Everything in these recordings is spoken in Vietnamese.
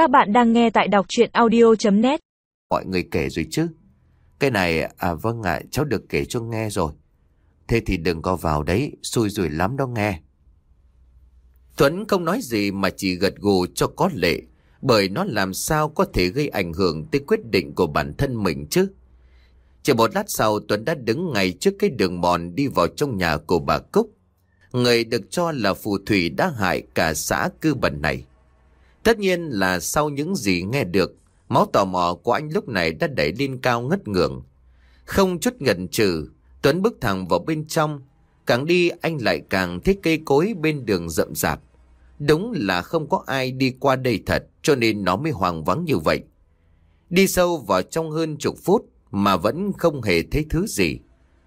Các bạn đang nghe tại đọc chuyện audio.net Mọi người kể rồi chứ. Cái này à vâng ạ, cháu được kể cho nghe rồi. Thế thì đừng có vào đấy, Xui rủi lắm đó nghe. Tuấn không nói gì mà chỉ gật gù cho có lệ, Bởi nó làm sao có thể gây ảnh hưởng tới quyết định của bản thân mình chứ. Chỉ một lát sau, Tuấn đã đứng ngay trước cái đường mòn đi vào trong nhà của bà Cúc. Người được cho là phù thủy đã hại cả xã cư bẩn này. Tất nhiên là sau những gì nghe được, Máu tò mò của anh lúc này đã đẩy lên cao ngất ngưỡng Không chút ngần trừ, Tuấn bước thẳng vào bên trong, Càng đi anh lại càng thấy cây cối bên đường rậm rạp. Đúng là không có ai đi qua đây thật, Cho nên nó mới hoang vắng như vậy. Đi sâu vào trong hơn chục phút Mà vẫn không hề thấy thứ gì.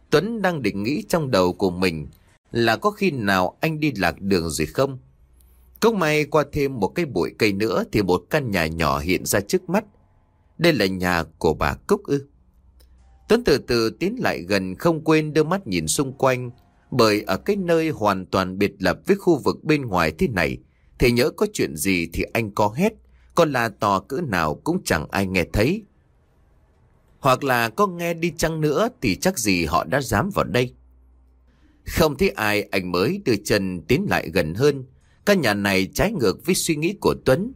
Tuấn đang định nghĩ trong đầu của mình Là có khi nào anh đi lạc đường rồi không? Cốc may qua thêm một cái bụi cây nữa Thì một căn nhà nhỏ hiện ra trước mắt. Đây là nhà của bà Cúc ư. Tuấn từ từ tiến lại gần Không quên đưa mắt nhìn xung quanh, Bởi ở cái nơi hoàn toàn biệt lập Với khu vực bên ngoài thế này, Thì nhớ có chuyện gì thì anh có hết, Còn là to cỡ nào cũng chẳng ai nghe thấy. Hoặc là có nghe đi chăng nữa Thì chắc gì họ đã dám vào đây. Không thấy ai, anh mới đưa chân tiến lại gần hơn Căn nhà này trái ngược với suy nghĩ của Tuấn.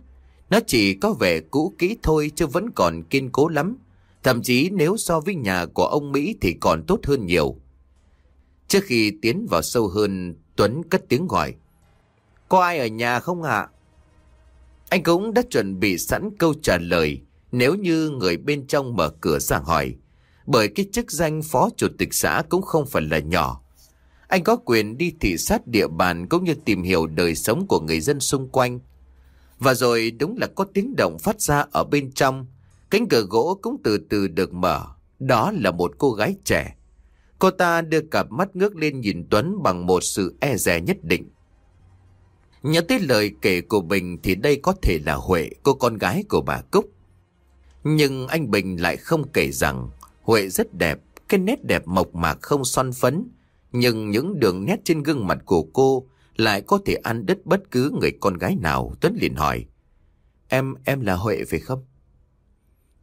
Nó chỉ có vẻ cũ kỹ thôi chứ vẫn còn kiên cố lắm. Thậm chí nếu so với nhà của ông Mỹ thì còn tốt hơn nhiều. Trước khi tiến vào sâu hơn, Tuấn cất tiếng gọi. Có ai ở nhà không ạ? Anh cũng đã chuẩn bị sẵn câu trả lời nếu như người bên trong mở cửa ra hỏi. Bởi cái chức danh phó chủ tịch xã cũng không phải là nhỏ. Anh có quyền đi thị sát địa bàn cũng như tìm hiểu đời sống của người dân xung quanh. Và rồi đúng là có tiếng động phát ra ở bên trong. Cánh cửa gỗ cũng từ từ được mở. Đó là một cô gái trẻ. Cô ta đưa cặp mắt ngước lên nhìn Tuấn bằng một sự e dè nhất định. Nhớ tới lời kể của Bình thì đây có thể là Huệ, cô con gái của bà Cúc. Nhưng anh Bình lại không kể rằng Huệ rất đẹp, cái nét đẹp mộc mạc không son phấn, nhưng những đường nét trên gương mặt của cô lại có thể ăn đứt bất cứ người con gái nào. Tuấn liền hỏi. Em, em là Huệ phải không?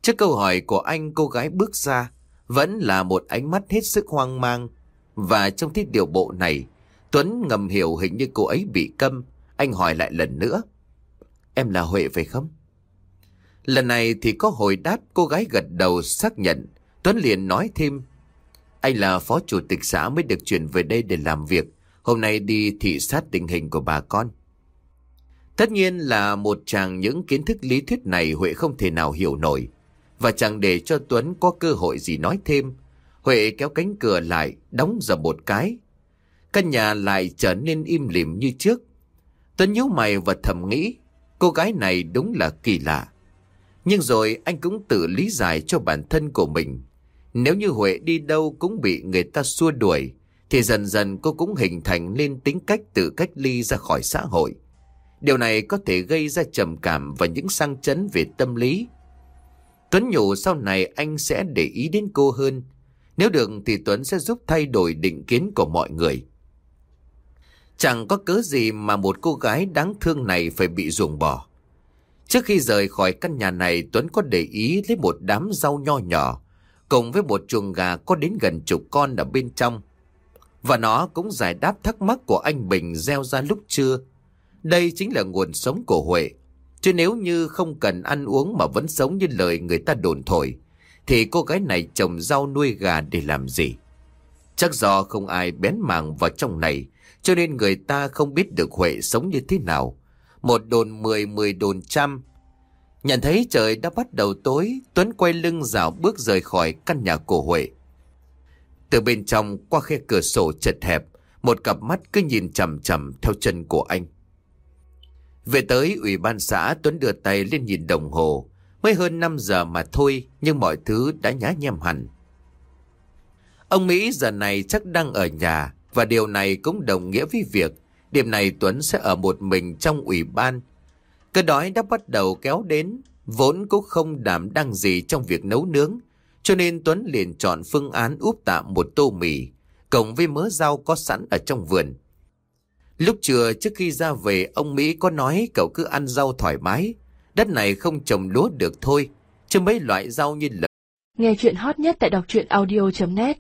Trước câu hỏi của anh cô gái bước ra vẫn là một ánh mắt hết sức hoang mang. Và trong thiết điều bộ này, Tuấn ngầm hiểu hình như cô ấy bị câm. Anh hỏi lại lần nữa. Em là Huệ phải không? Lần này thì có hồi đáp cô gái gật đầu xác nhận. Tuấn liền nói thêm. Anh là phó chủ tịch xã mới được chuyển về đây để làm việc. Hôm nay đi thị sát tình hình của bà con. Tất nhiên là một chàng những kiến thức lý thuyết này Huệ không thể nào hiểu nổi. Và chẳng để cho Tuấn có cơ hội gì nói thêm. Huệ kéo cánh cửa lại, đóng dầm một cái. Căn nhà lại trở nên im lìm như trước. Tuấn nhíu mày và thầm nghĩ, cô gái này đúng là kỳ lạ. Nhưng rồi anh cũng tự lý giải cho bản thân của mình. Nếu như Huệ đi đâu cũng bị người ta xua đuổi, thì dần dần cô cũng hình thành nên tính cách tự cách ly ra khỏi xã hội. Điều này có thể gây ra trầm cảm và những sang chấn về tâm lý. Tuấn nhủ sau này anh sẽ để ý đến cô hơn. Nếu được thì Tuấn sẽ giúp thay đổi định kiến của mọi người. Chẳng có cớ gì mà một cô gái đáng thương này phải bị ruồng bỏ. Trước khi rời khỏi căn nhà này Tuấn có để ý lấy một đám rau nho nhỏ cùng với một chuồng gà có đến gần chục con ở bên trong. Và nó cũng giải đáp thắc mắc của anh Bình gieo ra lúc trưa. Đây chính là nguồn sống của Huệ. Chứ nếu như không cần ăn uống mà vẫn sống như lời người ta đồn thổi, thì cô gái này trồng rau nuôi gà để làm gì? Chắc do không ai bén màng vào trong này, cho nên người ta không biết được Huệ sống như thế nào. Một đồn mười, mười đồn trăm, Nhận thấy trời đã bắt đầu tối, Tuấn quay lưng dạo bước rời khỏi căn nhà cổ Huệ. Từ bên trong qua khe cửa sổ chật hẹp, một cặp mắt cứ nhìn chầm chầm theo chân của anh. Về tới ủy ban xã, Tuấn đưa tay lên nhìn đồng hồ. Mới hơn 5 giờ mà thôi, nhưng mọi thứ đã nhá nhem hẳn. Ông Mỹ giờ này chắc đang ở nhà, và điều này cũng đồng nghĩa với việc đêm này Tuấn sẽ ở một mình trong ủy ban Cơn đói đã bắt đầu kéo đến, vốn cũng không đảm đang gì trong việc nấu nướng, cho nên Tuấn liền chọn phương án úp tạm một tô mì, cộng với mớ rau có sẵn ở trong vườn. Lúc trưa trước khi ra về, ông Mỹ có nói cậu cứ ăn rau thoải mái, Đất này không trồng lúa được thôi, chứ mấy loại rau như là Nghe chuyện hot nhất tại đọc truyện audio.net